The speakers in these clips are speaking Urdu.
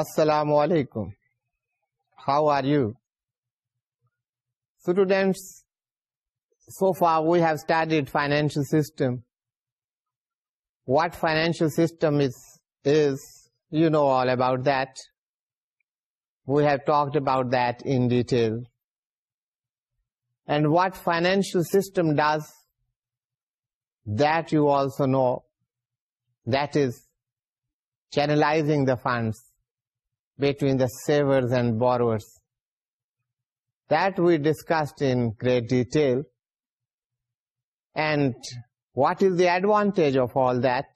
Assalamu alaikum. How are you? Students, so far we have studied financial system. What financial system is, you know all about that. We have talked about that in detail. And what financial system does, that you also know. That is channelizing the funds between the savers and borrowers. That we discussed in great detail. And what is the advantage of all that?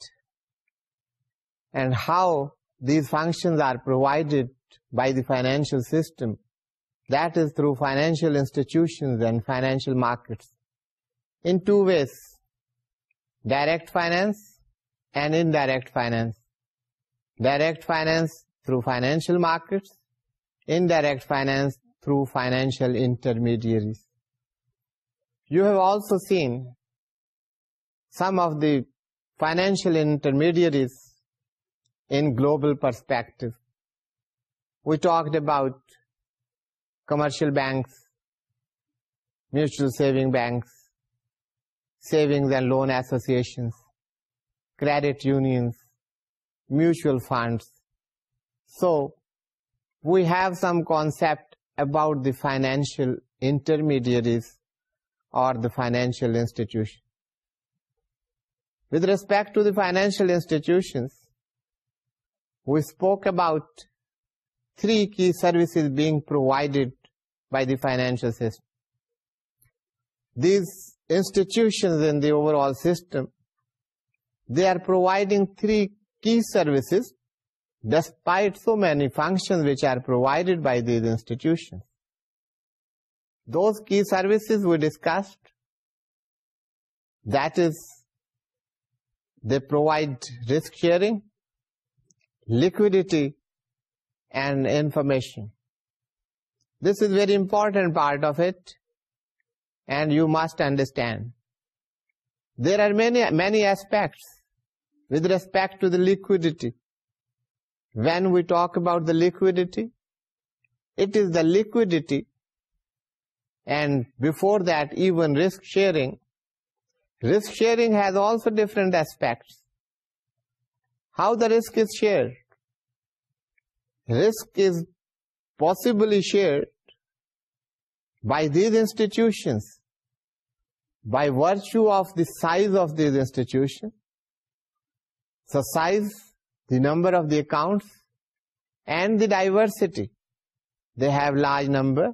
And how these functions are provided by the financial system. That is through financial institutions and financial markets. In two ways, direct finance and indirect finance. Direct finance through financial markets, indirect finance through financial intermediaries. You have also seen some of the financial intermediaries in global perspective. We talked about commercial banks, mutual saving banks, savings and loan associations, credit unions, mutual funds, so we have some concept about the financial intermediaries or the financial institution. With respect to the financial institutions, we spoke about three key services being provided by the financial system. These institutions in the overall system, they are providing three key services despite so many functions which are provided by these institutions. Those key services we discussed, that is, they provide risk sharing, liquidity, and information. This is very important part of it, and you must understand. There are many aspects with respect to the liquidity. When we talk about the liquidity, it is the liquidity, and before that even risk sharing. Risk sharing has also different aspects. How the risk is shared? Risk is possibly shared by these institutions, by virtue of the size of these institutions. So size the number of the accounts and the diversity. They have large number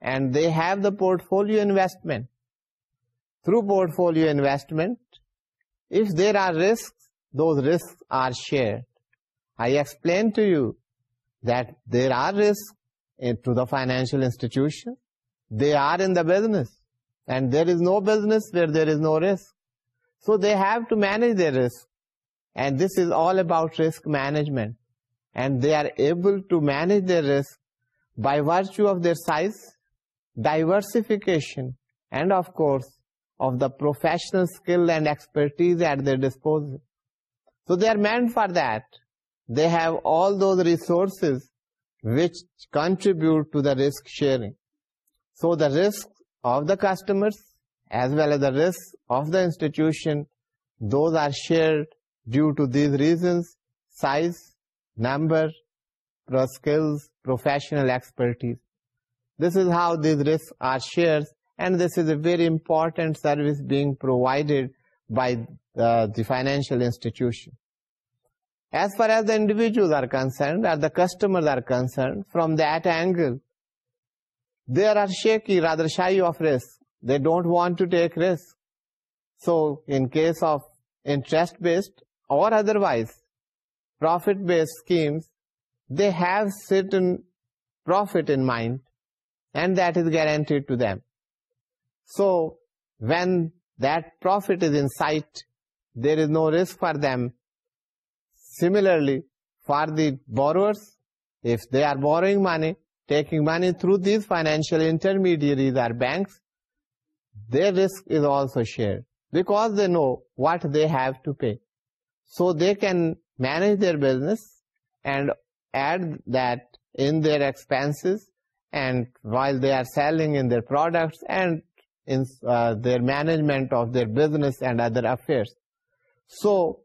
and they have the portfolio investment. Through portfolio investment, if there are risks, those risks are shared. I explained to you that there are risks to the financial institution. They are in the business, and there is no business where there is no risk. So they have to manage their risk and this is all about risk management, and they are able to manage their risk by virtue of their size, diversification, and of course of the professional skill and expertise at their disposal. So they are meant for that. They have all those resources which contribute to the risk sharing. So the risk of the customers as well as the risk of the institution, those are shared due to reasons size number very important service being provided by financial institution as far as داڈیویژل are concerned are داسٹمرڈ from the angle there are Shekar shy of risk don't want to take risk so in case of interest based or otherwise profit-based schemes, they have certain profit in mind and that is guaranteed to them. So when that profit is in sight, there is no risk for them. Similarly, for the borrowers, if they are borrowing money, taking money through these financial intermediaries or banks, their risk is also shared because they know what they have to pay so they can manage their business and add that in their expenses, and while they are selling in their products and in uh, their management of their business and other affairs. So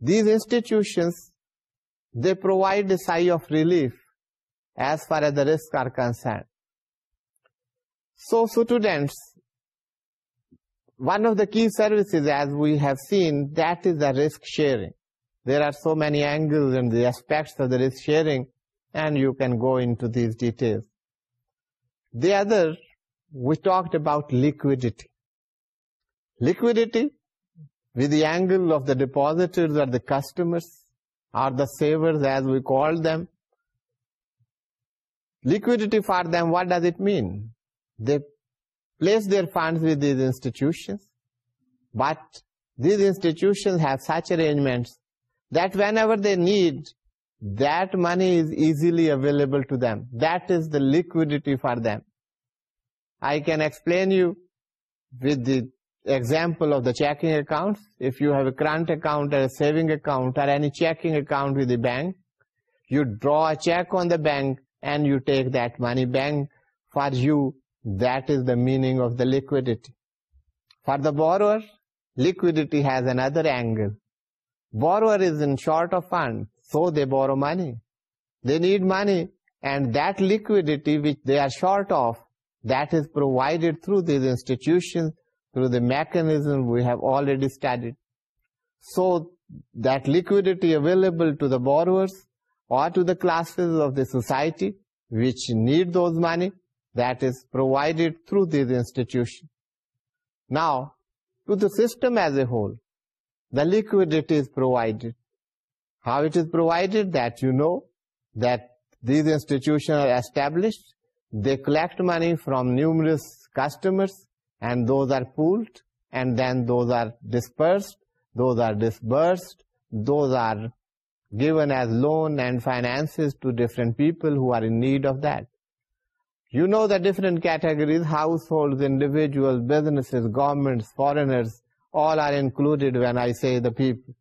these institutions, they provide a sigh of relief as far as the risks are concerned. So students, one of the key services as we've seen this the risk sharing there are so many angle share we talk about liquidity liquidity with the angle of the depositor customer are the saver as we go liquidity for them what does it mean the place their fund institutions but these انسٹیٹوجمنٹ that whenever they need Dani is easily available to them that is the liquidity for them I can explain you with example of the checking current account account bank you draw check on the bank and you take the money bank for you That is the meaning of the liquidity. For the borrower, liquidity has another angle. Borrower is in short of funds, so they borrow money. They need money, and that liquidity which they are short of, that is provided through these institutions, through the mechanism we have already studied. So that liquidity available to the borrowers or to the classes of the society which need those money through these institution now to the system as a whole the liquid is provided how it provided that you know the institution they collect money from new customers are disburse are given as loan and finance to different people need of the You know the different categories, households, individuals, businesses, governments, foreigners, all are included when I say the people.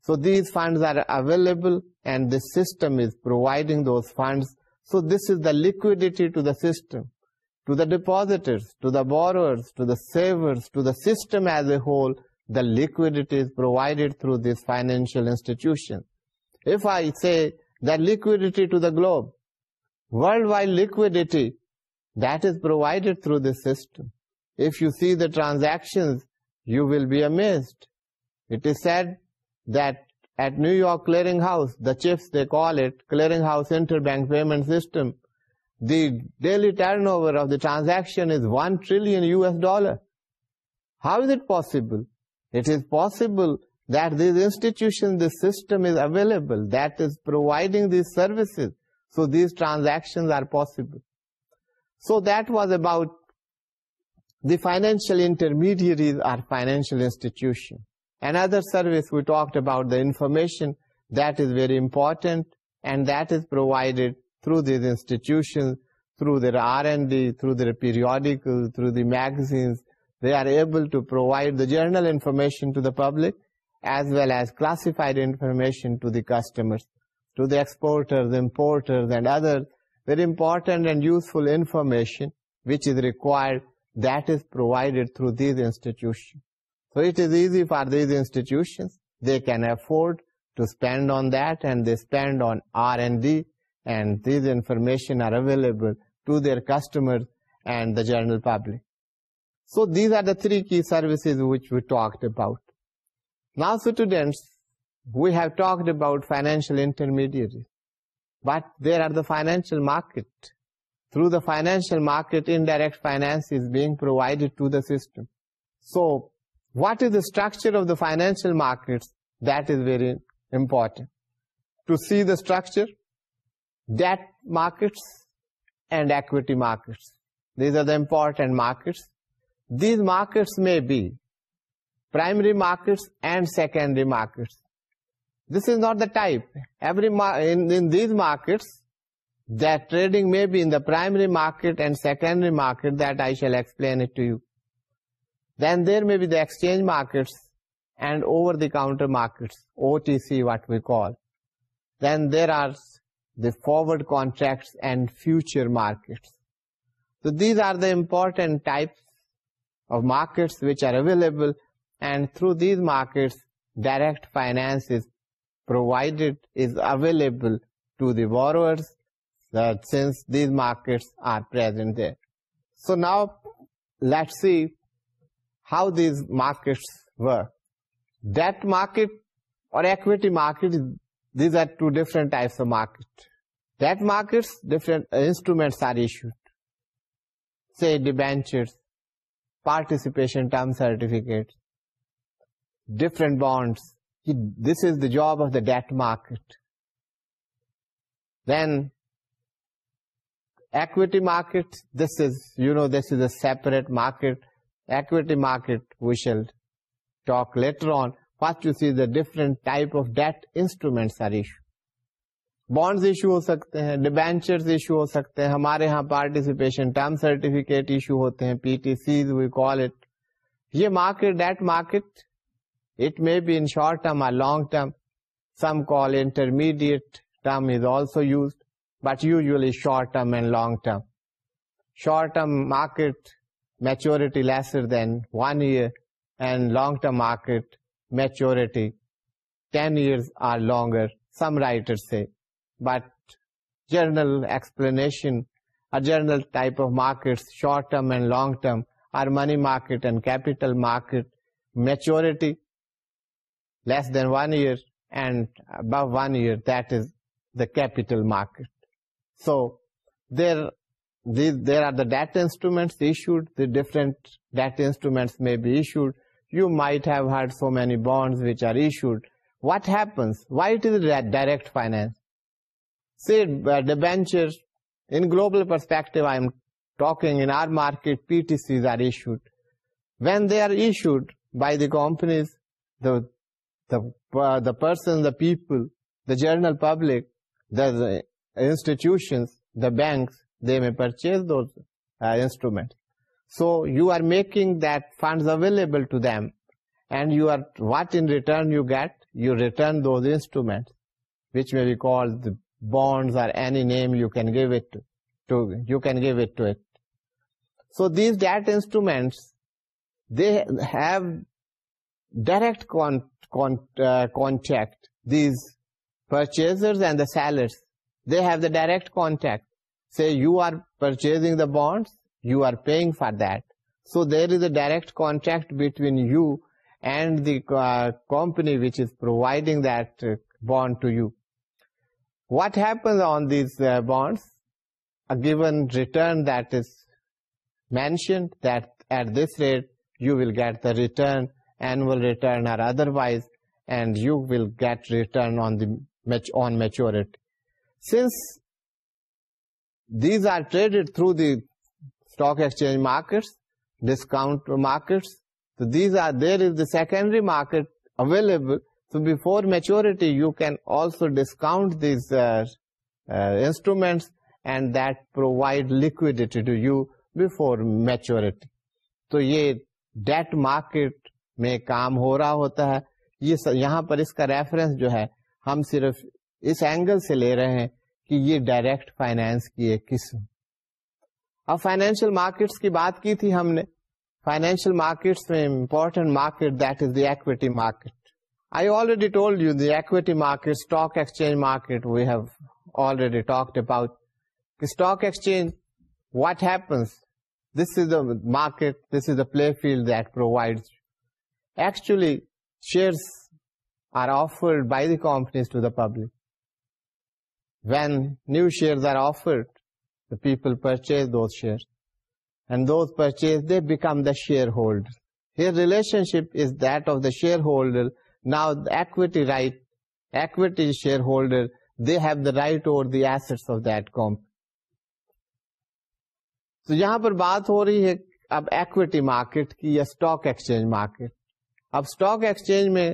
So these funds are available and the system is providing those funds. So this is the liquidity to the system, to the depositors, to the borrowers, to the savers, to the system as a whole. The liquidity is provided through this financial institution. If I say that liquidity to the globe, worldwide liquidity that is provided through this system. If you see the transactions, you will be amazed. It is said that at New York Clearing House, the CHIPS they call it, Clearing House Interbank Payment System, the daily turnover of the transaction is $1 trillion. How is it possible? It is possible that these institutions, this system is available, that is providing these services, so these transactions are possible. So that was about the financial intermediaries are financial institutions. Another service we talked about, the information, that is very important, and that is provided through these institutions, through their R&D, through their periodicals, through the magazines. They are able to provide the general information to the public as well as classified information to the customers, to the exporters, importers, and others very important and useful information which is required, that is provided through these institutions. So it is easy for these institutions. They can afford to spend on that, and they spend on R&D, and these information are available to their customers and the general public. So these are the three key services which we talked about. Now students, we have talked about financial intermediaries. But there are the financial market. Through the financial market, indirect finance is being provided to the system. So, what is the structure of the financial markets? That is very important. To see the structure, debt markets and equity markets. These are the important markets. These markets may be primary markets and secondary markets. This is not the type. In these markets, that trading may be in the primary market and secondary market, that I shall explain it to you. Then there may be the exchange markets and over-the-counter markets, OTC what we call. Then there are the forward contracts and future markets. So these are the important types of markets which are available, and through these markets direct finance is provided is available to the borrowers, since these markets are present there. So now let's see how these markets work. Debt market or equity market, these are two different types of market. Debt markets, different uh, instruments are issued, say debentures, participation term certificates, different bonds, this is the job of the debt market then equity market this is you know this is a separate market equity market we shall talk later on first you see the different type of debt instruments are issue bonds issue ہو سکتے ہیں ڈینچر ایشو ہو سکتے ہیں ہمارے یہاں پارٹیسپیشن ٹرم سرٹیفکیٹ ایشو ہوتے ہیں P T Cs we call it یہ مارکیٹ ڈیٹ مارکیٹ اٹ میں short term or long term some call intermediately short term and long term short term market maturity long term market maturity ten year but جرنلشنل short term and long term are money market کی less one year and above one year the capital market so there are the direct instruments what happens white is direct financer global perspective we they are issued by the companies the Uh, the person, the people, the general public, the institutions, the banks, they may purchase those uh, instruments. So you are making that funds available to them, and you are, what in return you get? You return those instruments, which may be called the bonds or any name you can give it to you can give it to it. So these debt instruments, they have direct con uh, contact. These purchasers and the sellers, they have the direct contact. Say you are purchasing the bonds, you are paying for that. So there is a direct contact between you and the uh, company which is providing that uh, bond to you. What happens on these bonds? A given return that is mentioned, that at this rate you will get the return annual return or otherwise, and you will get return on maturity. Since these are traded through the stock exchange markets, discount markets, so there is the secondary market available. So before maturity, you can also discount these uh, uh, instruments, and that provide liquidity to you before maturity. So ये debt market میں کام ہو رہا ہوتا ہے یہ یہاں پر اس کا ریفرنس جو ہے ہم صرف اس اینگل سے لے رہے ہیں کہ یہ ڈائریکٹ فائنینس کی ایک قسم اب فائنینشیل مارکیٹس کی بات کی تھی ہم نے فائنینشیل مارکیٹس میں important market market that is I already told you equity market stock exchange market we have already talked about stock exchange what happens this is the market this is the play field that provide actually shares are offered by the companies to the public when new shares are offered people purchase those share and And purchase they become the shareholder here relation ship is that of the shareholder now right, right equity shareholder they have the right assets of of company. تو یہاں پر بات ہو رہی ہے اب ایکویٹی مارکیٹ کی یا اسٹاک ایکسچینج مارکیٹ اب اسٹاک ایکسچینج میں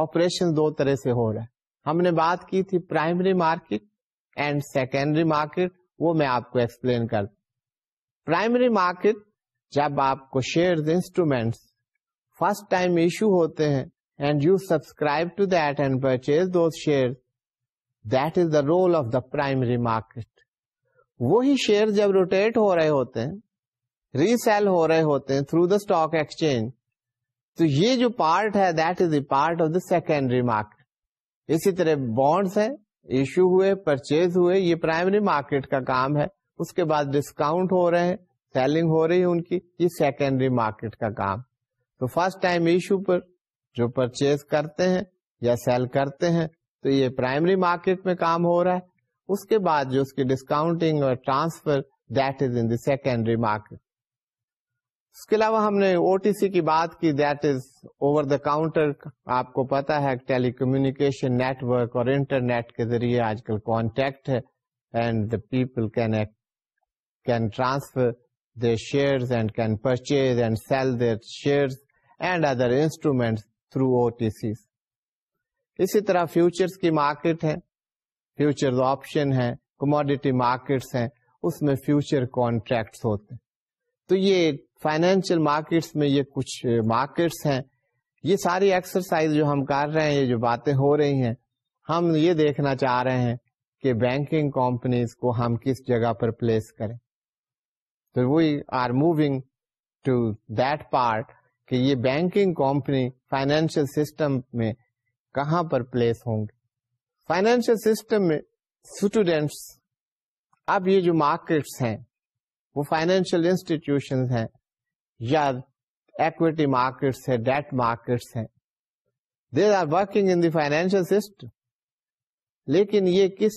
آپریشن دو طرح سے ہو رہا ہے ہم نے بات کی تھی primary market and secondary market وہ میں آپ کو ایکسپلین کر پرائمری مارکیٹ جب آپ کو shares instruments first time issue ہوتے ہیں and you subscribe to that and purchase those share that is the role of the primary market وہی شیئر جب روٹیٹ ہو رہے ہوتے ہیں ری سیل ہو رہے ہوتے ہیں تھرو دا اسٹاک ایکسچینج تو یہ جو پارٹ ہے that is a part of the secondary market اسی طرح بانڈس ہیں ایشو ہوئے پرچیز ہوئے یہ پرائمری مارکیٹ کا کام ہے اس کے بعد ڈسکاؤنٹ ہو رہے ہیں سیلنگ ہو رہی ہے ان کی یہ سیکنڈری مارکیٹ کا کام تو فرسٹ ٹائم ایشو پر جو پرچیز کرتے ہیں یا سیل کرتے ہیں تو یہ پرائمری مارکیٹ میں کام ہو رہا ہے اس کے بعد جو اس کی ڈسکاؤنٹنگ اور transfer that is in secondary market اس کے علاوہ ہم نے او ٹی سی کی بات کی that is over the counter آپ کو پتا ہے ٹیلی نیٹ نیٹورک اور انٹرنیٹ کے ذریعے آج کل کانٹیکٹ ہے and the people can can transfer share and sell their share and other instrument through O T C اسی طرح فیوچرز کی مارکیٹ ہے فیوچر آپشن ہیں کموڈیٹی مارکیٹس ہیں اس میں فیوچر کانٹریکٹس ہوتے ہیں تو یہ فائنینشیل مارکیٹس میں یہ کچھ مارکیٹس ہیں یہ ساری ایکسرسائز جو ہم کر رہے ہیں یہ جو باتیں ہو رہی ہیں ہم یہ دیکھنا چاہ رہے ہیں کہ بینکنگ کمپنیز کو ہم کس جگہ پر پلیس کریں تو we are moving to that part کہ یہ بینکنگ کمپنی فائنینشیل سسٹم میں کہاں پر پلیس ہوں گے فائنینشیل سسٹم میں اسٹوڈینٹس اب یہ جو مارکیٹس ہیں وہ فائنینشیل انسٹیٹیوشن ہیں یا ایکویٹی مارکیٹس ہے ڈیٹ مارکیٹس ہے they are working in the financial system لیکن یہ کس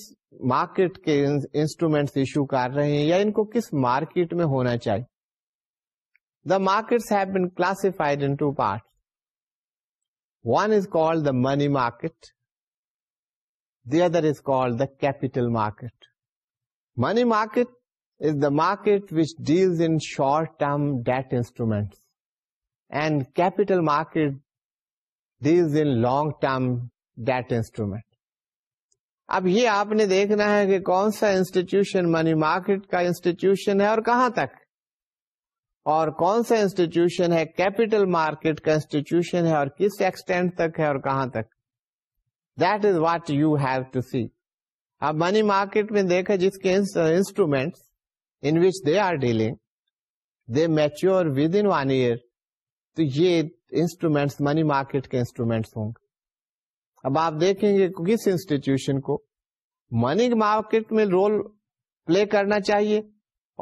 مارکیٹ کے انسٹرومینٹس ایشو کر رہے ہیں یا ان کو کس مارکیٹ میں ہونا چاہیے the markets have been classified in two part one is call the money market the other is call the capital market money market the market which deals in short term debt instruments and capital market deals in long term debt instrument اب یہ آپ نے دیکھنا ہے کہ کون سا انسٹیٹیوشن منی مارکیٹ کا انسٹیٹیوشن ہے اور کہاں تک اور کون سا انسٹیٹیوشن ہے کیپیٹل مارکیٹ کا انسٹیٹیوشن ہے اور کس ایکسٹینڈ تک ہے اور کہاں تک that is what you have to see اب منی مارکیٹ میں دیکھا جس کے instruments which they are dealing they mature within one year تو یہ انسٹرومینٹس منی مارکیٹ کے انسٹرومینٹس ہوں گے اب آپ دیکھیں گے کس انسٹیٹیوشن کو منی مارکیٹ میں رول پلے کرنا چاہیے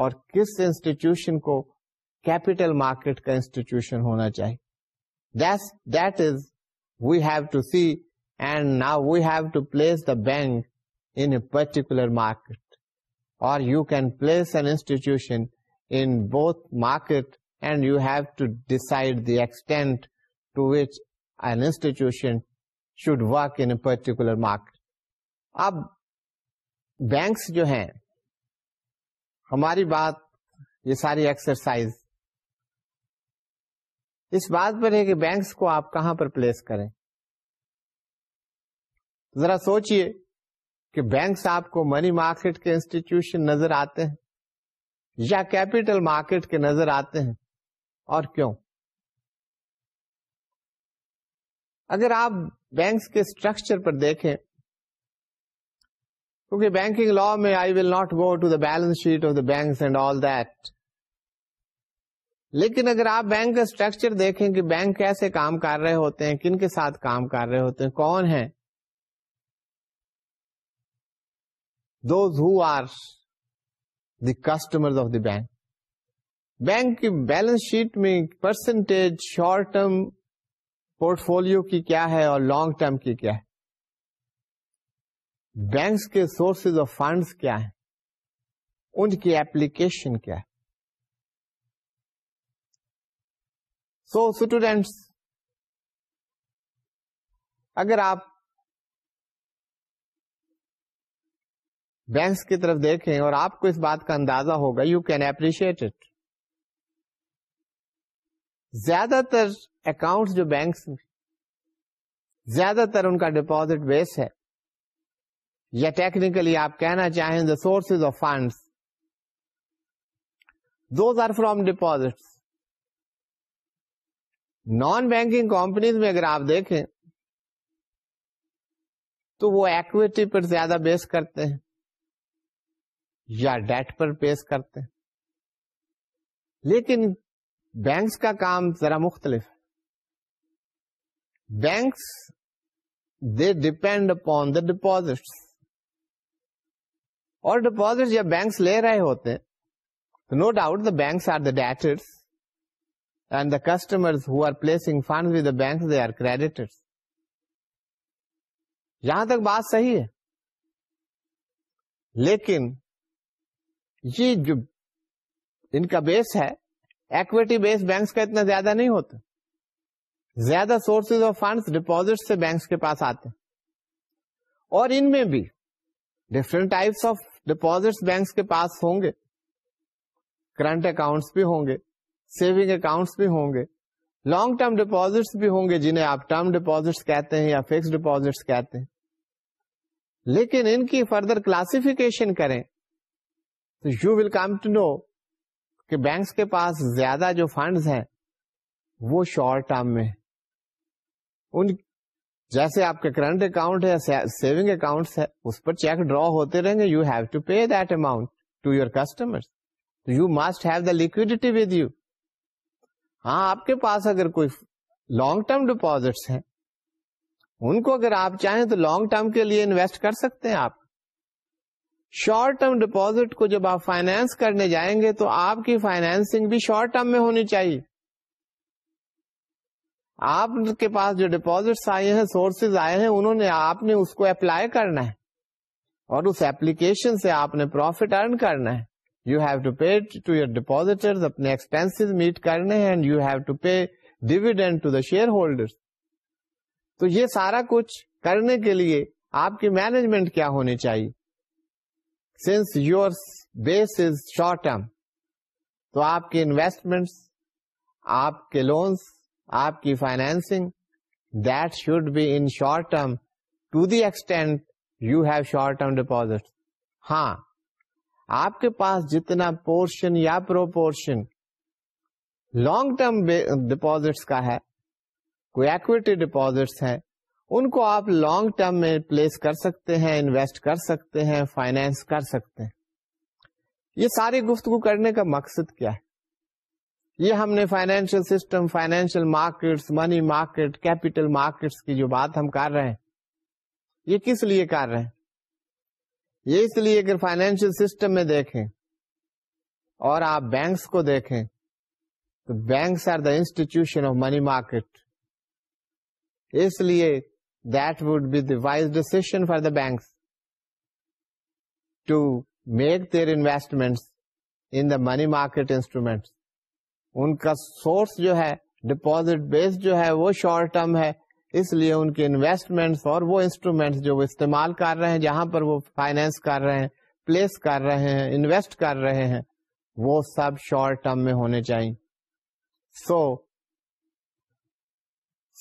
اور کس انسٹیٹیوشن کو کیپیٹل مارکیٹ کا انسٹیٹیوشن ہونا چاہیے that is we have to see and now we have to place the bank in particular market you can place an institution in both market and you have to decide the institution should work in particular market اب بینکس جو ہیں ہماری بات یہ ساری ایکسرسائز اس بات پر ہے کہ بینکس کو آپ کہاں پر پلیس کریں ذرا سوچئے کہ بینکس آپ کو منی مارکیٹ کے انسٹیٹیوشن نظر آتے ہیں یا کیپیٹل مارکیٹ کے نظر آتے ہیں اور کیوں اگر آپ بینکس کے اسٹرکچر پر دیکھیں کیونکہ بینکنگ لا میں I will not go to the balance sheet of the banks and all that لیکن اگر آپ بینک کا اسٹرکچر دیکھیں کہ بینک کیسے کام کر رہے ہوتے ہیں کن کے ساتھ کام کر رہے ہوتے ہیں کون ہیں those customer of the bank bank کی بیلنس شیٹ میں percentage short term portfolio کی کیا ہے اور لانگ ٹرم کی کیا ہے بینکس کے سورسز آف فنڈس کیا ہیں ان کی ایپلیکیشن کیا ہے سو اسٹوڈینٹس اگر آپ بینکس کی طرف دیکھیں اور آپ کو اس بات کا اندازہ ہوگا یو کین اپریشیٹ اٹ زیادہ تر اکاؤنٹ جو بینکس میں زیادہ تر ان کا ڈپوزٹ بیس ہے یا ٹیکنیکلی آپ کہنا چاہیں the source of funds those are from deposit non banking companies میں اگر آپ دیکھیں تو وہ ایکویٹی پر زیادہ بیس کرتے ہیں یا ڈیٹ پر پیش کرتے ہیں لیکن بینکس کا کام ذرا مختلف ہے banks they depend upon the deposit اور ڈپازٹ جب بینکس لے رہے ہوتے تو no doubt the banks are the debtors and the customer who are placing fund with the bank they are creditors یہاں تک بات صحیح ہے لیکن یہ جو ان کا بیس ہے ایکویٹی بیس بینکس کا اتنا زیادہ نہیں ہوتا زیادہ سورسز آف فنڈس سے بینکس کے پاس آتے ہیں اور ان میں بھی different types of deposit banks کے پاس ہوں گے کرنٹ اکاؤنٹس بھی ہوں گے سیونگ اکاؤنٹس بھی ہوں گے لانگ ٹرم ڈپوزٹس بھی ہوں گے جنہیں آپ ٹرم ڈپوزٹس کہتے ہیں یا فکس ڈپوزٹس کہتے ہیں لیکن ان کی فردر کلاسفیکیشن کریں تو you will come to know کہ بینکس کے پاس زیادہ جو فنڈز ہیں وہ شارٹ ٹرم میں ان جیسے آپ کرنٹ اکاؤنٹ ہے سیونگ اکاؤنٹ ہے اس پر چیک ڈرا ہوتے رہیں گے you have to pay that amount to your customer you must have the liquidity with you ہاں آپ کے پاس اگر کوئی لانگ ٹرم ڈپوزٹس ہیں ان کو اگر آپ چاہیں تو لانگ ٹرم کے لیے انویسٹ کر سکتے ہیں آپ شارٹ ٹرم ڈپازٹ کو جب آپ فائنینس کرنے جائیں گے تو آپ کی فائنینسنگ بھی شارٹ ٹرم میں ہونی چاہیے آپ کے پاس جو ڈپازٹس آئے ہیں سورسز آئے ہیں انہوں نے آپ نے اس کو اپلائی کرنا ہے اور اس ایپلیکیشن سے آپ نے پروفیٹ ارن کرنا ہے you have to pay to your depositor اپنے ایکسپینس میٹ کرنے ہیں and you have to pay dividend to the shareholder تو یہ سارا کچھ کرنے کے لیے آپ کی مینجمنٹ کیا ہونی چاہیے since your base is short term تو آپ کے انویسٹمنٹ آپ کے لونس آپ کی financing that should be in short term to the extent you have short term deposit ہاں آپ کے پاس جتنا پورشن یا پروپورشن لانگ ٹرم ڈپازٹس کا ہے کوئی ایکویٹی ڈپازٹس ہے ان کو آپ لانگ ٹرم میں پلیس کر سکتے ہیں انویسٹ کر سکتے ہیں فائنینس کر سکتے ہیں یہ ساری گفتگو کرنے کا مقصد کیا ہے یہ ہم نے financial financial markets money market capital markets کی جو بات ہم کر رہے ہیں یہ کس لیے کر رہے ہیں یہ اس لیے فائنینشیل سسٹم میں دیکھیں اور آپ بینکس کو دیکھیں تو banks are the institution of money market اس لیے decision for the banks to make their investments in the money market instruments ان کا سورس جو ہے ڈپازٹ بیس جو ہے وہ شارٹ ٹرم ہے اس لیے ان کے انویسٹمنٹ اور وہ انسٹرومینٹس جو وہ استعمال کر رہے ہیں جہاں پر وہ فائنینس کر رہے ہیں پلیس کر رہے ہیں انویسٹ کر رہے ہیں وہ سب شارٹ ٹرم میں ہونے چاہیے سو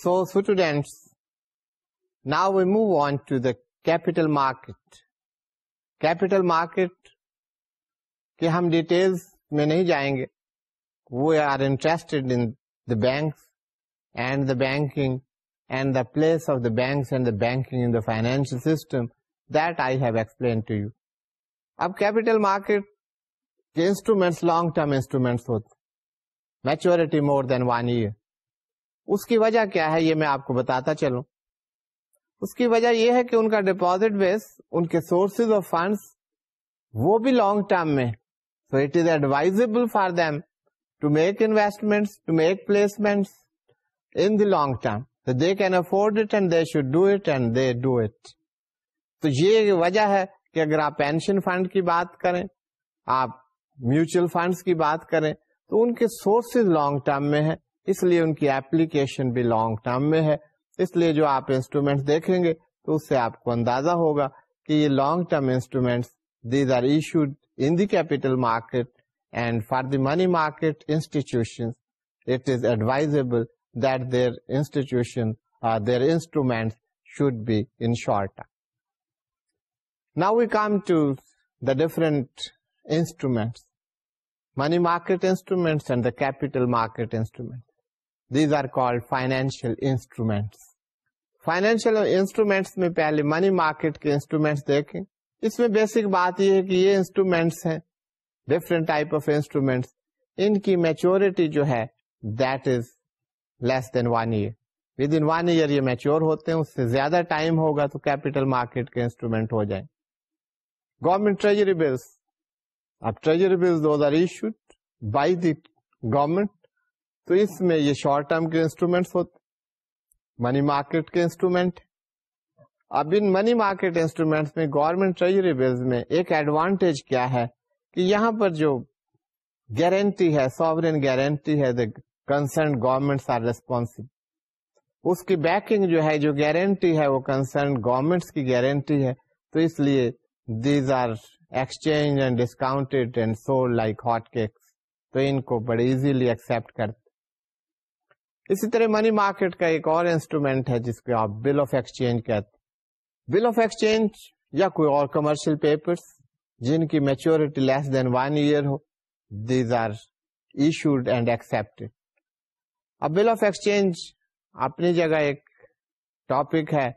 سو اسٹوڈینٹس نا وی مو آ کیپٹل مارکیٹ کیپیٹل مارکیٹ کے ہم ڈیٹیلس میں نہیں جائیں گے we are interested in the banks and the banking and the place of the banks and the banking in the financial system that I have explain to you اب کیپیٹل مارکیٹ کے انسٹرومینٹس لانگ ٹرم انسٹرومینٹس ہوتے maturity more than one year اس کی وجہ کیا ہے یہ میں آپ کو بتاتا چلوں اس کی وجہ یہ ہے کہ ان کا ڈپازٹ بیس ان کے سورسز آف فنڈس وہ بھی لانگ ٹرم میں so it is advisable for them to make investment placement in the long term they can afford it and they should do it and they do it تو یہ وجہ ہے کہ اگر آپ پینشن فنڈ کی بات کریں آپ میوچل فنڈس کی بات کریں تو ان کے سورسز لانگ ٹرم میں ہے اس لیے ان کی اپلیکیشن بھی لانگ ٹرم میں ہے اس لیے جو آپ انسٹرومینٹس دیکھیں گے تو اس سے آپ کو اندازہ ہوگا کہ یہ long term instruments these are issued in the capital market and for the money market institution it is advisable that their institution their instruments should be in short now we come to the different instruments money market instruments and the capital market instrument these are called financial instruments financial instruments میں پہلے منی مارکیٹ کے انسٹرومینٹس دیکھیں اس میں بیسک بات یہ ہے کہ یہ انسٹرومینٹس ہیں ڈفرینٹ ٹائپ آف انسٹرومینٹس ان کی میچیورٹی جو ہے that is less than one one year year within یہ ہوتے ہیں اس سے زیادہ ٹائم ہوگا تو کیپیٹل مارکیٹ کے انسٹرومینٹ ہو جائیں گورمنٹ ٹریجری بلس اب ٹریجری بلز دو ہزار ایشو بائی دی گورمنٹ تو اس میں یہ شارٹ ٹرم کے انسٹرومینٹس ہوتے منی مارکیٹ کے انسٹرومینٹ اب ان منی مارکیٹ انسٹرومینٹس میں گورمنٹ میں ایک ایڈوانٹیج کیا ہے کہ یہاں پر جو گارنٹی ہے سوورین گارنٹی ہے کنسرن گورمنٹ آر ریسپونسبل اس کی بیکنگ جو ہے جو گارنٹی ہے وہ کنسرن گورمنٹ کی گارنٹی ہے تو اس لیے these are exchange and discount sold like hot cakes تو ان کو بڑے ایزیلی ایکسپٹ کرتے اسی طرح منی مارکیٹ کا ایک اور انسٹرومینٹ ہے جس کو آپ بل آف ایکسچینج کہتے بل آف ایکسچینج یا کوئی اور کمرشل پیپر جن کی maturity less than one year ہو these are issued and accept اب بل آف ایکسچینج اپنی جگہ ایک ٹاپک ہے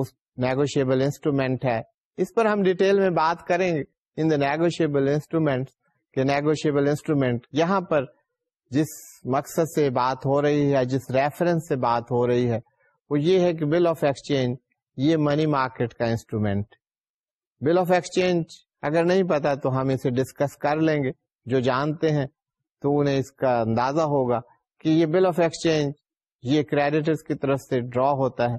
اس نیگوشیبل انسٹرومینٹ ہے اس پر ہم ڈیٹیل میں بات کریں گے ان دا نیگوشیبل انسٹرومینٹ کے نیگوشیبل انسٹرومینٹ یہاں پر جس مقصد سے بات ہو رہی ہے جس ریفرنس سے بات ہو رہی ہے وہ یہ ہے کہ بل آف ایکسچینج یہ منی مارکیٹ کا انسٹرومینٹ بل آف ایکسچینج اگر نہیں پتا تو ہم اسے ڈسکس کر لیں گے جو جانتے ہیں تو انہیں اس کا اندازہ ہوگا کہ یہ بل آف ایکسچینج یہ کریڈیٹرز کی طرف سے ڈرا ہوتا ہے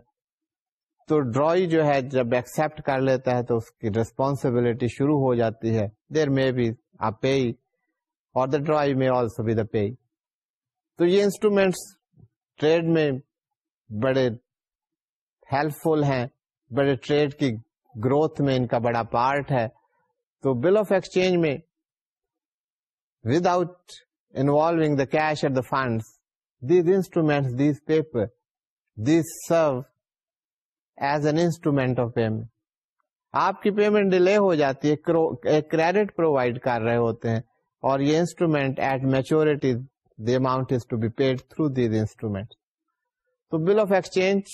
تو ڈرا جو ہے جب ایکسپٹ کر لیتا ہے تو اس کی ریسپانسبلٹی شروع ہو جاتی ہے دیر میں بھی آپ اور دا ڈرائیو میں آلسو بی دا پے تو یہ انسٹرومینٹس ٹریڈ میں بڑے ہیلپ فل ہیں بڑے ٹریڈ کی گروتھ میں ان کا بڑا پارٹ ہے تو بل آف ایکسچینج میں without involving the cash the funds these instrument these paper these serve as an instrument of payment آپ کی پیمنٹ ڈیلے ہو جاتی ہے کریڈٹ پرووائڈ کر رہے ہوتے ہیں اور یہ instrument at maturity the amount is to be paid through these instrument تو بل آف ایکسچینج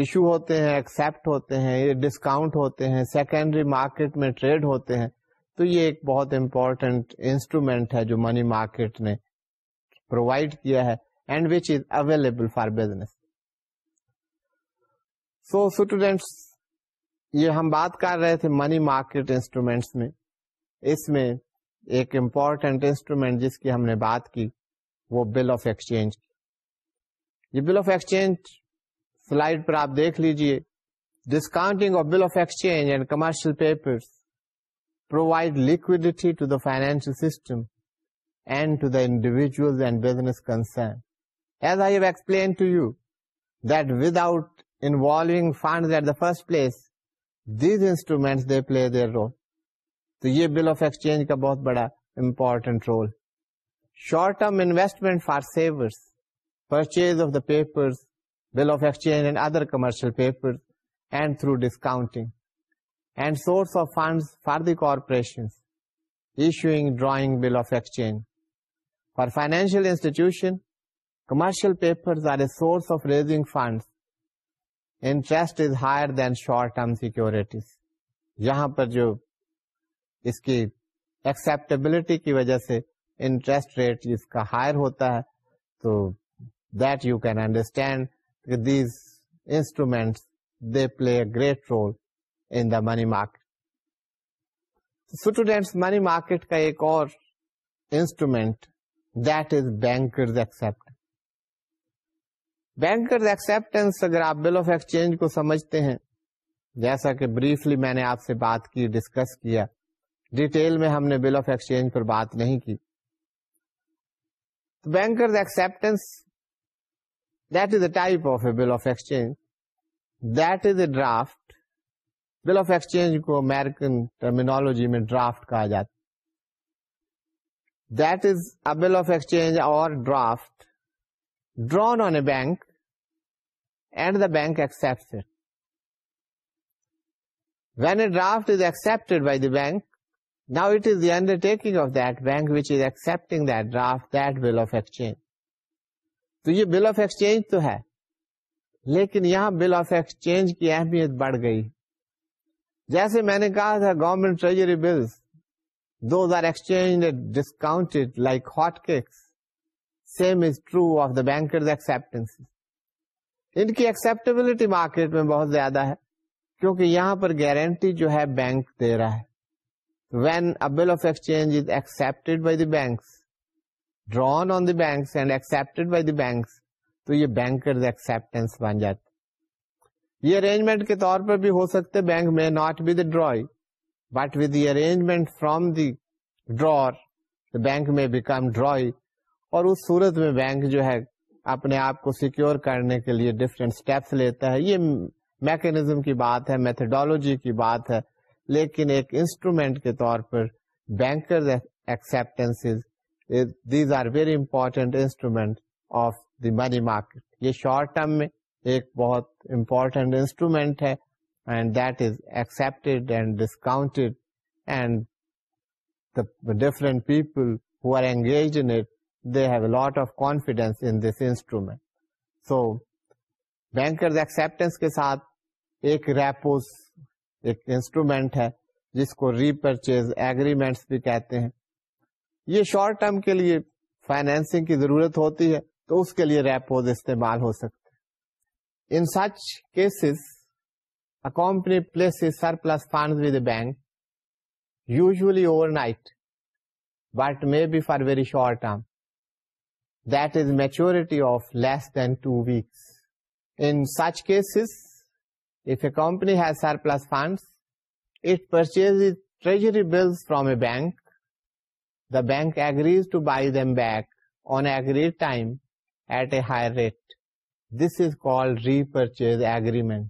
ایشو ہوتے ہیں ایکسپٹ ہوتے ہیں ڈسکاؤنٹ ہوتے ہیں سیکنڈری مارکیٹ میں ٹریڈ ہوتے ہیں تو یہ ایک بہت امپورٹینٹ انسٹرومینٹ ہے جو منی مارکیٹ نے پرووائڈ کیا ہے and which is available for business so students یہ ہم بات کر رہے تھے منی مارکیٹ انسٹرومینٹس میں اس میں ایک امپورٹینٹ انسٹرومینٹ جس کی ہم نے بات کی وہ بل آف ایکسچینج یہ بل آف ایکسچینج سلائڈ پر آپ دیکھ لیجیے discounting of bill of exchange and commercial paper provide liquidity to the financial system and to the individual and business concern as I explain to you that without involving fund at the first place these instrument they play their role تو یہ بل آف ایکسچینج کا بہت بڑا important role short term investment for سیورس purchase of the paper bill of exchange and other commercial paper and and through discounting source of for the corporation issuing drawing bill of exchange for financial institution commercial source of raising funds interest is higher than short term securities یہاں پر جو اس کی کی وجہ سے انٹرسٹ ریٹ اس کا ہائر ہوتا ہے تو that you can understand these instruments they play a great role in the money market students money market کا ایک اور instrument that is bankers accept bankers acceptance اگر آپ بل آف ایکسچینج کو سمجھتے ہیں جیسا کہ بریفلی میں نے آپ سے بات کی ڈسکس کیا ڈیٹیل میں ہم نے بل آف ایکسچینج پر بات نہیں کی acceptance that is a type of a bill of exchange that is a draft bill of exchange کو امیرکن ٹرمینالوجی میں ڈرافٹ کہا جاتا that is a bill of exchange اور draft drawn on a bank and the bank accept when a draft is accept by the bank now it is the undertaking of that bank which is accepting تو یہ بل آف ایکسچینج تو ہے لیکن یہاں بل آف ایکسچینج کی اہمیت بڑھ گئی جیسے میں نے کہا تھا government exchange discount like hot cakes same is true of the bankers acceptance ان کی ایکسپٹیبلٹی مارکیٹ میں بہت زیادہ ہے کیونکہ یہاں پر گارنٹی جو ہے بینک دے رہا ہے when the of exchange accepted by banks and accepted on the banks, تو یہ بینکرز ایکسپٹینس بن بینک یہ ارینجمنٹ کے طور پر بھی ہو سکتے بینک میں not be the dry but the arrangement from the drawer bank may become drawee اور اس صورت میں بینک جو ہے اپنے آپ کو سیکیور کرنے کے لیے ڈفرینٹ اسٹیپس لیتا ہے یہ میکنیزم کی بات ہے میتھڈالوجی کی بات ہے لیکن ایک انسٹرومینٹ کے طور پر bankers instrument of the money market یہ شارٹ ٹرم میں ایک بہت امپورٹینٹ انسٹرومینٹ ہے and and and that is different people who are engage they have lot of confidence in this instrument so bankers acceptance کے ساتھ ایک ریپوز ایک انسٹرومینٹ ہے جس کو ری پرچیز ایگریمنٹس بھی کہتے ہیں یہ شارٹ ٹرم کے لیے فائنینسنگ کی ضرورت ہوتی ہے تو اس کے لیے ریپوز استعمال ہو سکتے in such cases a company place surplus fund with bank usually overnight but may be for very short term that is maturity of less than two weeks in such cases If a company has surplus funds, it treasury bill from a bank the bank agrees to buy them back on a time at a high rate this is کوی پرچیز ایگریمنٹ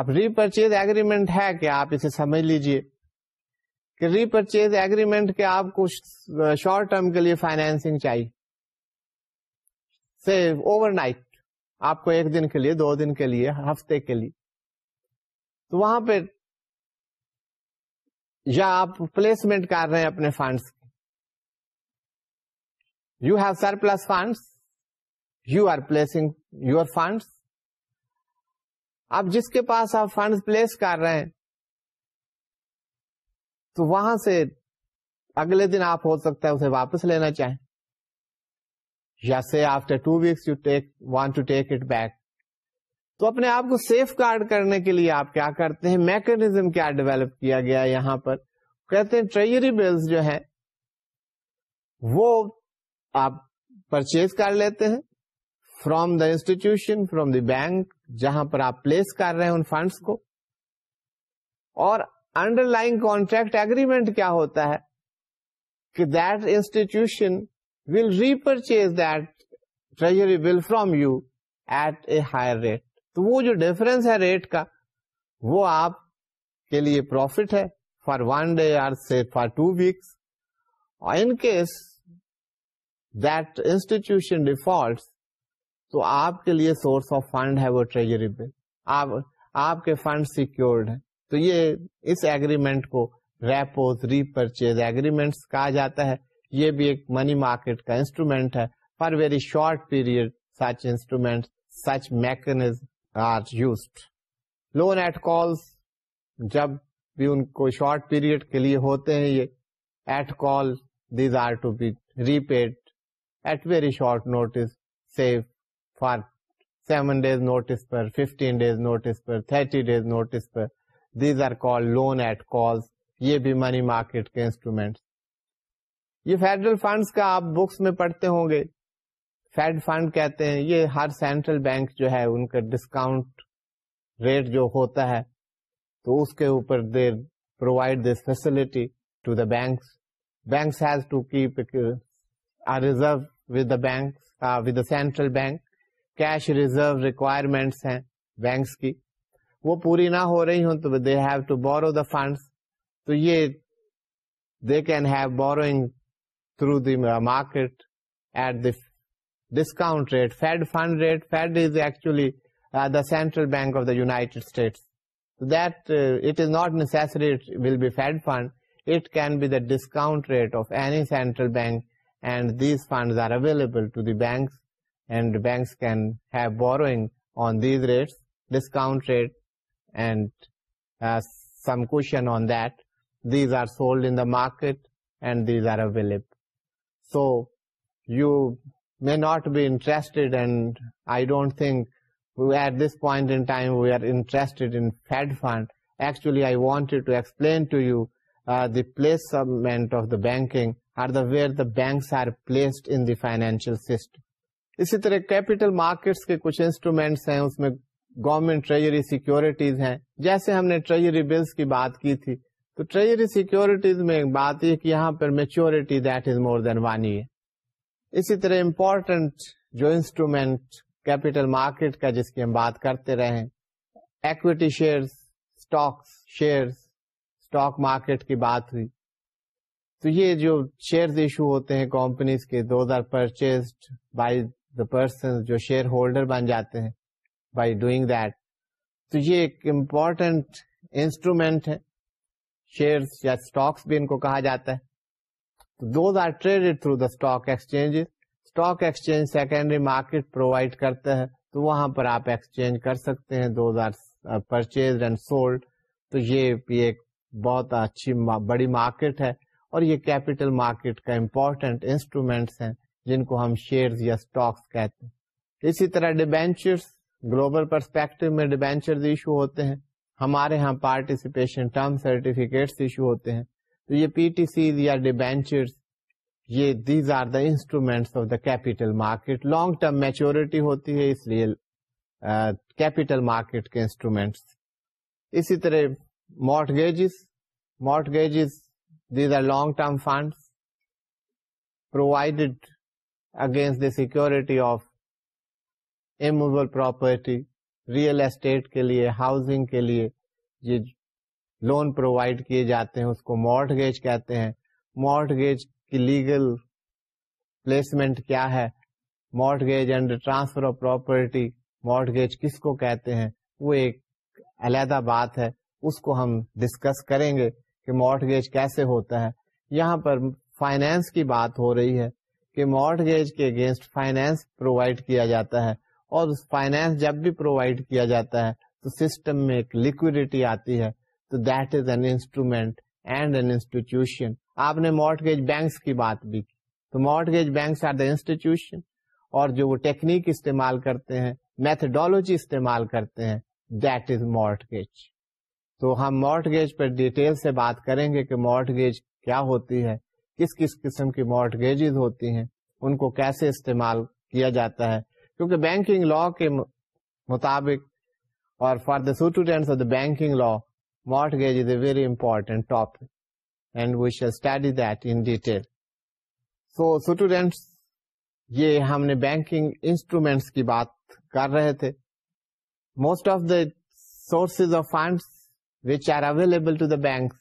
اب ری پرچیز ایگریمنٹ ہے کہ آپ اسے سمجھ لیجیے کہ ریپرچیز ری کے آپ کو شارٹ ٹرم کے لیے فائنینسنگ چاہیے اوور نائٹ آپ کو ایک دن کے لیے دو دن کے لیے ہفتے کے لیے تو وہاں پہ یا آپ پلیسمنٹ کر رہے ہیں اپنے funds you have surplus funds you are placing your funds آپ جس کے پاس آپ فنڈس پلیس کر رہے ہیں تو وہاں سے اگلے دن آپ ہو سکتا ہے اسے واپس لینا چاہیں یا after two weeks you take want to take it back تو اپنے آپ کو سیف گارڈ کرنے کے لیے آپ کیا کرتے ہیں میکنیزم کیا ڈیولپ کیا گیا یہاں پر کہتے ہیں بلز جو ہے وہ آپ پرچیز کر لیتے ہیں from the institution from the bank جہاں پر آپ پلیس کر رہے ہیں ان فنڈس کو اور انڈر لائن کانٹریکٹ اگریمنٹ کیا ہوتا ہے کہ that institution will repurchase that that treasury from from you at a higher rate تو وہ جو ڈیفرنس ہے ریٹ کا وہ آپ کے لیے پروفیٹ ہے for one day or for two weeks in case that institution default تو آپ کے لیے سورس آف فنڈ ہے وہ ٹریجری بل آپ کے فنڈ سیکورڈ ہے تو یہ اس ایگریمنٹ کو ریپوز ریپرچیز ایگریمنٹ کہا جاتا ہے یہ بھی ایک منی مارکیٹ کا انسٹرومینٹ ہے for very short period such instrument such mechanism are used loan at calls جب بھی ان کو شارٹ پیریڈ کے لیے ہوتے ہیں یہ at call these are to be repaid at very short notice save for seven days notice پر ففٹین ڈیز نوٹس پر تھرٹی ڈیز نوٹس پر these are call loan at call یہ بھی منی مارکیٹ کے انسٹرومینٹس یہ فیڈرل فنڈز کا آپ بکس میں پڑھتے ہوں گے فیڈ فنڈ کہتے ہیں یہ ہر سینٹرل بینک جو ہے ان کا ڈسکاؤنٹ ریٹ جو ہوتا ہے تو اس کے اوپر they provide this facility to the banks banks has to keep reserve with the bank with the central bank cash reserve requirements ہیں بینکس کی وہ پوری نہ ہو رہی ہوں تو they have to borrow the funds تو یہ they can have borrowing through the uh, market at the discount rate, Fed fund rate. Fed is actually uh, the central bank of the United States. So that uh, it is not necessary it will be Fed fund. It can be the discount rate of any central bank, and these funds are available to the banks, and the banks can have borrowing on these rates, discount rate, and some cushion on that. These are sold in the market and these are available. So you may not be think and I don't think at this point we are in in feed fund actually I wanted to explain to you the the of of the banking are the where banks are placed in the financial system اسی طرح کیپیٹل مارکیٹس کے کچھ انسٹرومینٹس ہیں اس میں گورمنٹ ٹریجری سیکورٹیز ہیں جیسے ہم نے ٹریجری بلس کی بات کی تھی تو ٹریجری سیکورٹیز میں بات یہ کہ یہاں پر maturity that is more than one year اسی طرح امپورٹنٹ جو انسٹرومینٹ کیپیٹل مارکیٹ کا جس کی ہم بات کرتے رہے shares share share stock market کی بات ہوئی تو یہ جو شیئرز ایشو ہوتے ہیں کمپنیز کے those are purchase by the person جو شیئر ہولڈر بن جاتے ہیں بائی ڈوئنگ دیٹ تو یہ ایک امپورٹینٹ انسٹرومینٹ ہے شیئرس یا اسٹاکس بھی ان کو کہا جاتا ہے تو those are traded through the stock exchange stock exchange secondary market provide کرتا ہے تو وہاں پر آپ ایکسچینج کر سکتے ہیں those are purchase and sold تو یہ ایک بہت اچھی بڑی مارکیٹ ہے اور یہ کیپیٹل مارکیٹ کا امپورٹینٹ انسٹرومینٹس ہیں جن کو ہم شیئر یا اسٹاکس کہتے ہیں اسی طرح ڈبینچرس گلوبل پرسپیکٹو میں ڈیبینچر ایشو ہوتے ہیں ہمارے ہاں پارٹیسپیشن ٹرم سرٹیفکیٹس ایشو ہوتے ہیں تو یہ پی ٹی سیز یا ڈیبینچرس یہ these are the instruments of the capital market long term maturity ہوتی ہے اس لیے کیپیٹل مارکیٹ کے انسٹرومینٹس اسی طرح mortgages mortgages these are long term funds provided against the security of immovable property real estate کے لیے ہاؤسنگ کے لیے یہ لون پرووائڈ کیے جاتے ہیں اس کو مارٹگیج کہتے ہیں مارٹ گیج کی لیگل پلیسمنٹ کیا ہے mortgage and transfer of property mortgage کس کو کہتے ہیں وہ ایک علیحدہ بات ہے اس کو ہم ڈسکس کریں گے کہ مارٹگیج کیسے ہوتا ہے یہاں پر فائنینس کی بات ہو رہی ہے کہ مارٹگیج کے اگینسٹ فائنینس پرووائڈ کیا جاتا ہے اور فائنینس جب بھی پرووائڈ کیا جاتا ہے تو سسٹم میں ایک لکوڈیٹی آتی ہے تو that is an instrument and an institution آپ نے مارٹگیج بینکس کی بات بھی کی تو mortgage banks are the institution اور جو وہ ٹیکنیک استعمال کرتے ہیں میتھڈالوجی استعمال کرتے ہیں دیٹ از مارٹگیج تو ہم مارٹگیج پر ڈیٹیل سے بات کریں گے کہ مارٹگیج کیا ہوتی ہے کس کس قسم کی مارٹگیجز ہوتی ہیں ان کو کیسے استعمال کیا جاتا ہے کیونکہ بینکنگ لا کے مطابق اور for the students banking law mortgage is a very important topic and we shall study detail so students یہ ہم نے بینکنگ انسٹرومینٹس کی بات کر رہے تھے most of the sources of funds which are available to the bank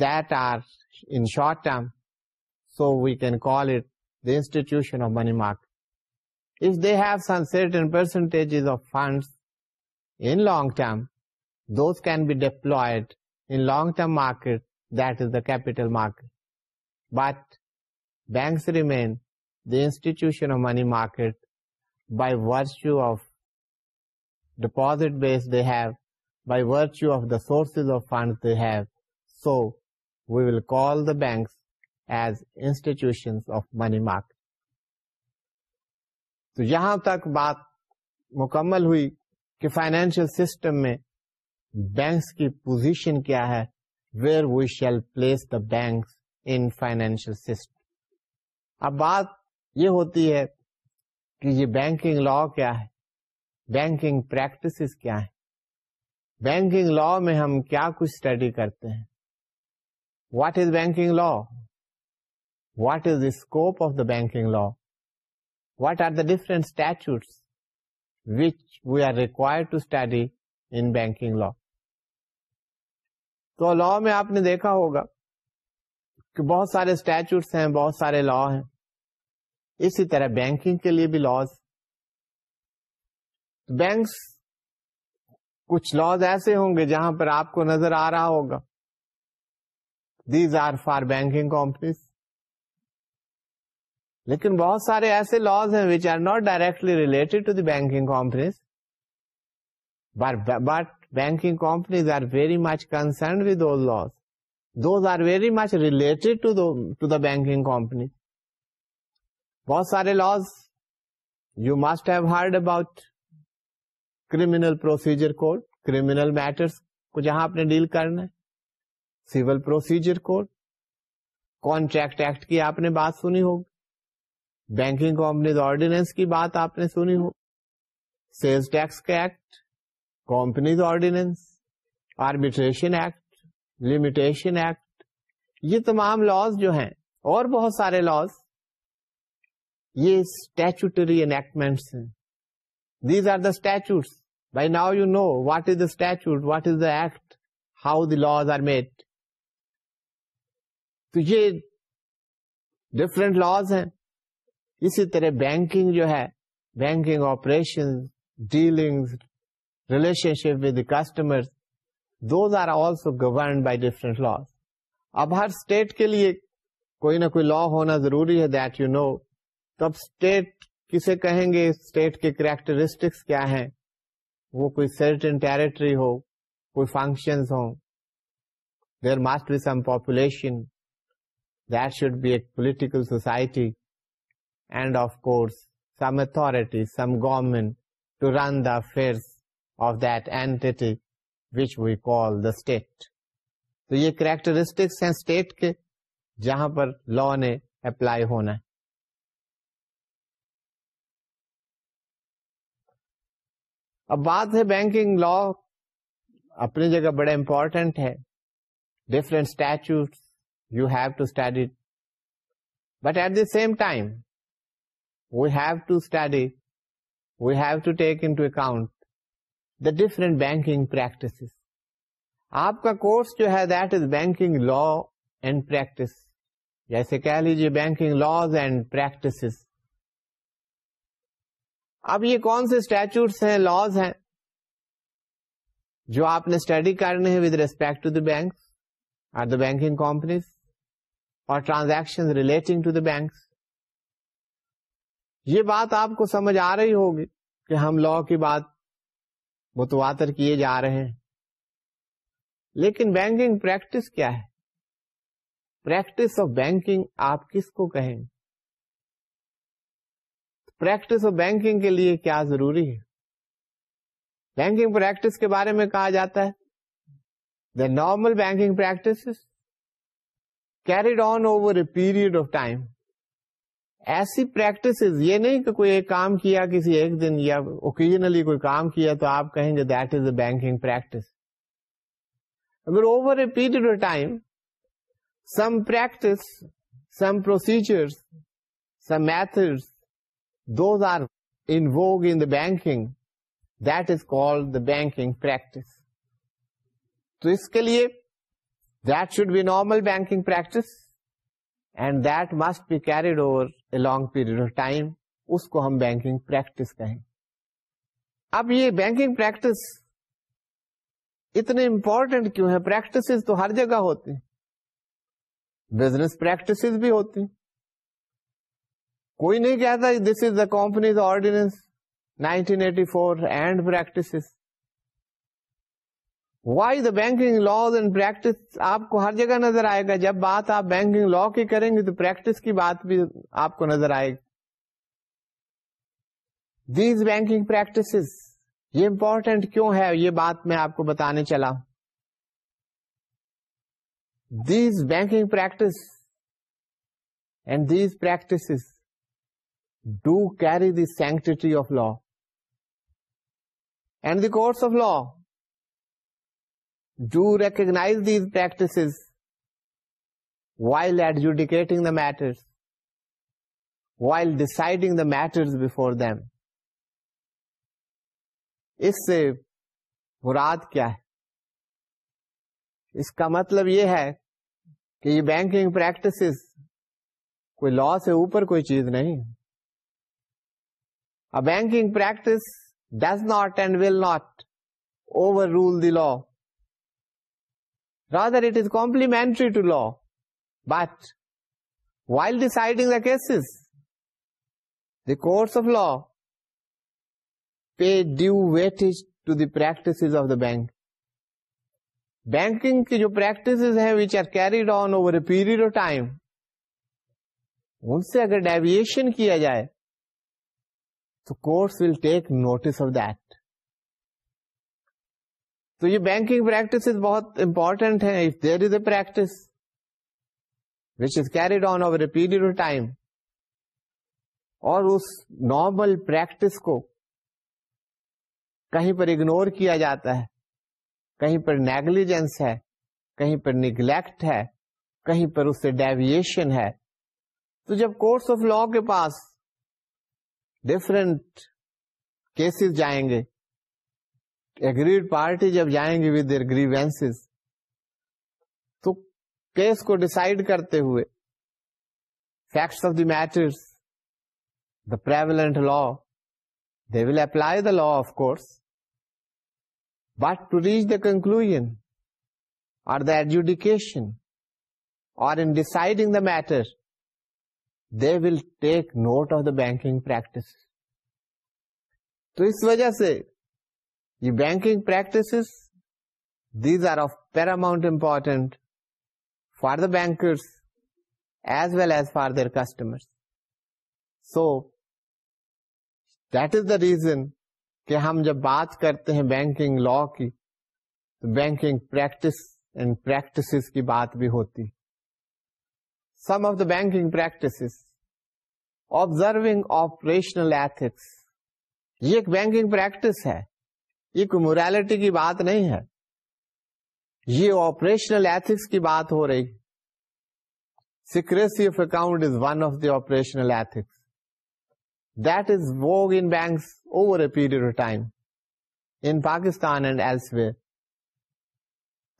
that are in short term so we can call it the institution of money market if they have some certain percentages of funds in long term, those can be deployed in long term market, that is the capital market. But banks remain the institution of money market by virtue of deposit base they have, by virtue of the sources of funds they have. So we will call the banks as institutions of money market. تو یہاں تک بات مکمل ہوئی کہ فائنینشیل سسٹم میں بینکس کی پوزیشن کیا ہے where we shall place the banks in financial system اب بات یہ ہوتی ہے کہ یہ بینکنگ لا کیا ہے بینکنگ پریکٹسز کیا ہے بینکنگ لا میں ہم کیا کچھ اسٹڈی کرتے ہیں what is banking law what is the scope of the banking law what are the different statutes which we are require to study in banking law تو لا میں آپ نے دیکھا ہوگا کہ بہت سارے اسٹیچوس ہیں بہت سارے لا ہیں اسی طرح بینکنگ کے لیے بھی لاس بینکس کچھ لاس ایسے ہوں گے جہاں پر آپ کو نظر آ رہا ہوگا these are for banking companies لیکن بہت سارے ایسے لاس ہیں which are not directly related to the banking companies but banking companies are very much concerned are very much related to the banking company بہت سارے laws you must have heard about criminal procedure code criminal matters کو جہاں آپ نے ڈیل کرنا ہے civil procedure code contract act کی آپ نے بات سنی ہوگی بینکنگ کمپنیز آرڈینس کی بات آپ نے سنی ہو سیلس ٹیکس کا act companies ordinance arbitration act limitation act یہ تمام لاس جو ہیں اور بہت سارے لاز یہ اسٹیچوٹری انیکٹمنٹس ہیں these are the statute by now you know what is the statute what is the act how the laws are made تو یہ ڈفرینٹ لاس ہیں اسی طرح بینکنگ جو ہے banking operation dealing relationship with customer those are also governed by different اب ہر اسٹیٹ کے لیے کوئی نہ کوئی لا ہونا ضروری ہے دیٹ یو نو تو اب اسٹیٹ کسے کہیں گے اسٹیٹ کے کریکٹرسٹکس کیا ہیں وہ کوئی سرٹن ٹیریٹری ہو کوئی فنکشن ہو population that should be a political society some some government to run the of of entity which we call the state تو یہ کریکٹرسٹکس ہیں اسٹیٹ کے جہاں پر لا نے اپلائی ہونا ہے اب بات ہے بینکنگ لا اپنی جگہ بڑا امپورٹینٹ ہے different statute you have to study but at the same time we've to study we have to take account the different banking practice آپ کا کورس جو ہے that is banking law and practice جیسے کہہ لیجیے بینکنگ لاز اینڈ پریکٹس اب یہ کون سے اسٹیچوس ہیں لاس ہیں جو آپ نے اسٹڈی کرنے ہیں with respect to the banks are the banking companies اور transaction relating to the banks یہ بات آپ کو سمجھ آ رہی ہوگی کہ ہم لا کی بات متواتر کیے جا رہے ہیں لیکن بینکنگ پریکٹس کیا ہے پریکٹس آف بینکنگ آپ کس کو کہیں پریکٹس آف بینکنگ کے لیے کیا ضروری ہے بینکنگ پریکٹس کے بارے میں کہا جاتا ہے the normal banking practice carried on over a period of time ایسی پریکٹسز یہ نہیں کہ کوئی ایک کام کیا کسی ایک دن یا اوکیزنلی کوئی کام کیا تو آپ کہیں گے that is a banking practice اگر over a period of time some practice some procedure banking that is call the banking practice تو اس کے لیے that should be normal banking practice and that must be carried over long period of time اس کو ہم بینکنگ پریکٹس کہیں اب یہ بینکنگ پریکٹس اتنے امپورٹینٹ کیوں ہے پریکٹس تو ہر جگہ ہوتی بزنس پریکٹس بھی ہوتی کوئی نہیں کہتا this is the companies ordinance nineteen eighty four and practice why the banking and practice آپ کو ہر جگہ نظر آئے گا جب بات آپ بینکنگ لا کی کریں گے تو پریکٹس کی بات بھی آپ کو نظر آئے گی دیز بینکنگ پریکٹس یہ امپورٹینٹ کیوں ہے یہ بات میں آپ کو بتانے چلا these banking practice and these practice do carry the sanctity of law and the course of law do recognise these practices while adjudicating the matter while deciding the matters before them اس سے مراد کیا ہے اس کا مطلب یہ ہے کہ یہ بینکنگ پریکٹس کوئی لا سے اوپر کوئی چیز نہیں banking practice does not and will not overrule the law را دز complementary to law but while deciding cases the courts of law pay due weight to the practice of the bank banking کی جو پریکٹس ہیں which are carried on over a period of time ان سے اگر ڈیویشن کیا جائے تو courts will take notice of the at تو یہ بینکنگ پریکٹس بہت امپورٹینٹ ہے if there is is a a practice which carried on over period of time اور اس نارمل پریکٹس کو کہیں پر اگنور کیا جاتا ہے کہیں پر نیگلیجنس ہے کہیں پر نیگلیکٹ ہے کہیں پر اس سے ڈیویشن ہے تو جب کورس آف لا کے پاس ڈفرنٹ کیسز جائیں گے اگریڈ پارٹی جب جائیں گی ود گریوینس تو کیس کو ڈسائڈ کرتے ہوئے facts of the matters the prevalent law they will apply the law of course but to reach the conclusion اور دا ایجوڈیکیشن اور in deciding the matter they will take note of the banking practice تو اس وجہ سے یہ banking practices these are of paramount important for the bankers as well as for there customer so that is the reason کہ ہم جب بات کرتے ہیں بینکنگ لا کی تو بینکنگ پریکٹس اینڈ پریکٹس کی بات بھی ہوتی some of the banking practice observing operational ethics ethics یہ ایک بینکنگ پریکٹس ہے یہ کوئی موریلٹی کی بات نہیں ہے یہ آپریشنل ایتھکس کی بات ہو رہی secrecy of account is one of the operational ethics that is vogue in banks over a period of time in Pakistan and else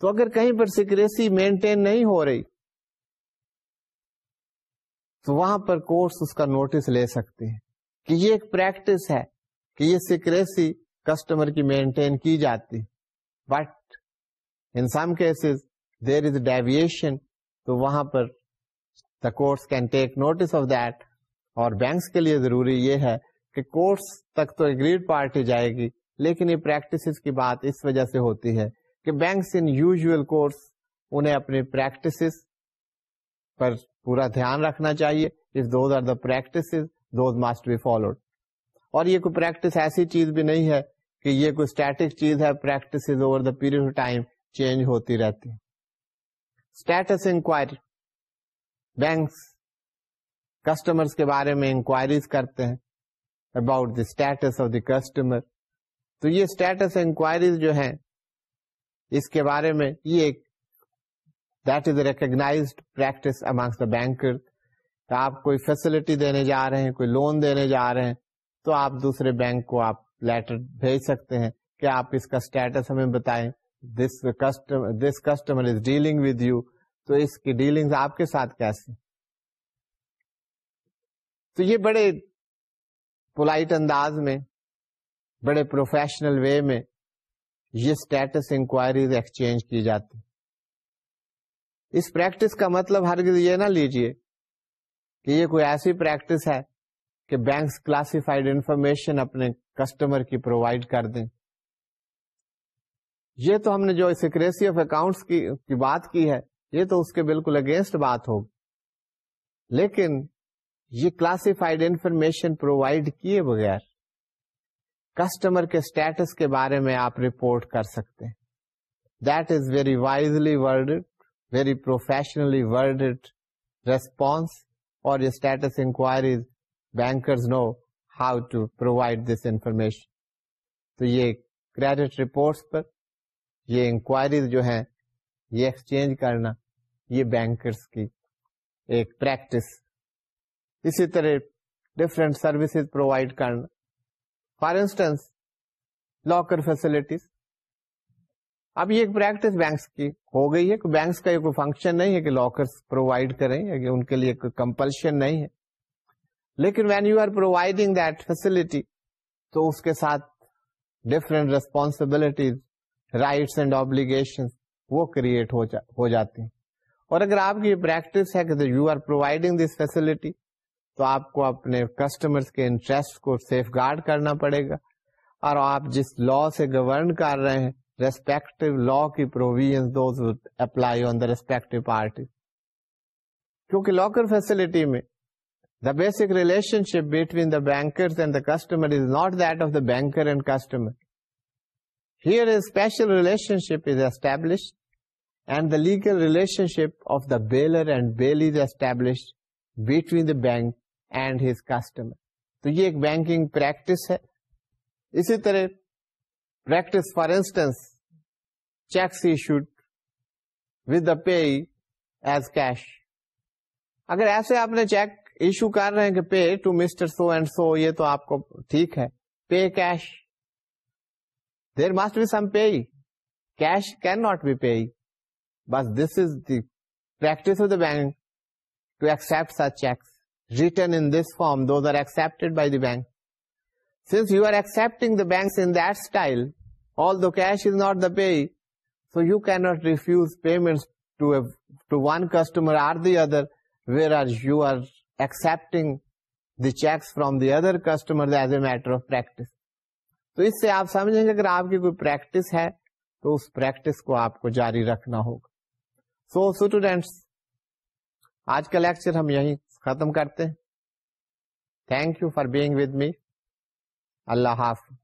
تو اگر کہیں پر سیکریسی مینٹین نہیں ہو رہی تو وہاں پر کورس اس کا نوٹس لے سکتے ہیں کہ یہ ایک پریکٹس ہے کہ یہ سیکریسی کسٹمر کی مینٹین کی جاتی but in some cases there is deviation تو وہاں پر the courts can take notice of that اور بینکس کے لیے ضروری یہ ہے کہ کورس تک تو اگریڈ پارٹی جائے گی لیکن یہ کی بات اس وجہ سے ہوتی ہے کہ بینکس ان یوژل انہیں اپنی پریکٹس پر پورا دھیان رکھنا چاہیے پریکٹس مسٹ بی فالوڈ اور یہ کوئی پریکٹس ایسی چیز بھی نہیں ہے کہ یہ کوئی اسٹیٹک چیز ہے practice over the period of time change ہوتی رہتی ہے اسٹیٹس انکوائری بارے کسٹمر انکوائریز کرتے ہیں about the status of the customer تو یہ اسٹیٹس انکوائریز جو ہیں اس کے بارے میں یہ ایک that is recognise practice amongst the banker آپ کوئی فیسلٹی دینے جا رہے ہیں کوئی لون دینے جا رہے ہیں تو آپ دوسرے بینک کو آپ لیٹر بھیج سکتے ہیں کہ آپ اس کا اسٹیٹس ہمیں بتائیں this customer this customer is dealing with you تو اس کی ڈیلنگ آپ کے ساتھ کیسے تو یہ بڑے پولاٹ انداز میں بڑے پروفیشنل وے میں یہ اسٹیٹس انکوائریز ایکسچینج کی جاتی اس پریکٹس کا مطلب ہر یہ نہ لیجئے کہ یہ کوئی ایسی پریکٹس ہے کہ بینکس کلاسیفائڈ انفارمیشن اپنے کسٹمر کی پرووائڈ کر دیں یہ تو ہم نے جو سیکریسی آف اکاؤنٹس کی بات کی ہے یہ تو اس کے بالکل اگینسٹ بات ہوگی لیکن یہ کلاسیفائڈ انفارمیشن پرووائڈ کیے بغیر کسٹمر کے اسٹیٹس کے بارے میں آپ رپورٹ کر سکتے ہیں that is very wisely worded very professionally worded response اور یہ status enquiries bankers know how to provide this information تو یہ کریڈٹ رپورٹس پر یہ انکوائری جو ہیں یہ ایکسچینج کرنا یہ بینکرس کی ایک پریکٹس اسی طرح ڈفرینٹ سروسز پرووائڈ کرنا فار انسٹینس لاکر فیسلٹیز اب یہ ایک پریکٹس بینکس کی ہو گئی ہے کہ بینکس کا یہ کوئی فنکشن نہیں ہے کہ لاکرس پرووائڈ کریں یا کہ ان کے لیے کوئی کمپلشن نہیں ہے لیکن when you are providing that facility تو اس کے ساتھ different responsibilities rights and obligation وہ کریٹ ہو جاتی ہیں اور اگر آپ کی پریکٹس ہے کہ you are providing this facility تو آپ کو اپنے کسٹمر کے انٹرسٹ کو سیف گارڈ کرنا پڑے گا اور آپ جس لا سے گورن کر رہے ہیں ریسپیکٹ لا کی apply on the respective party کیونکہ لاکر فیسلٹی میں basic relationship between the banker and the customer is not of the banker and customer here a special relationship is exist and the legal relationship of the bailor and bailee exist between the bank and his customer تو یہ ایک بینکنگ پریکٹس ہے اسی طرح practice for instance cheques E should with the pay as cash اگر ایسے آپ نے چیک ایشو کر رہے ہیں کہ pay to mister so so and یہ تو آپ کو ٹھیک ہے pay cash there must be some pay cash can not be pay بس this is the practice of the bank to accept such cheques return in this form those are accepted by the bank since you are accepting the bank in dial all the cash is not the pay so you can not refuse payment to one customer or the other where are you are accepting the the cheques from other customer as a matter of practice تو اس سے آپ سمجھیں گے اگر آپ کی کوئی پریکٹس ہے تو اس پریکٹس کو آپ کو جاری رکھنا ہوگا سو so, اسٹوڈینٹس آج کا لیکچر ہم یہیں ختم کرتے ہیں thank you for being with me اللہ حافظ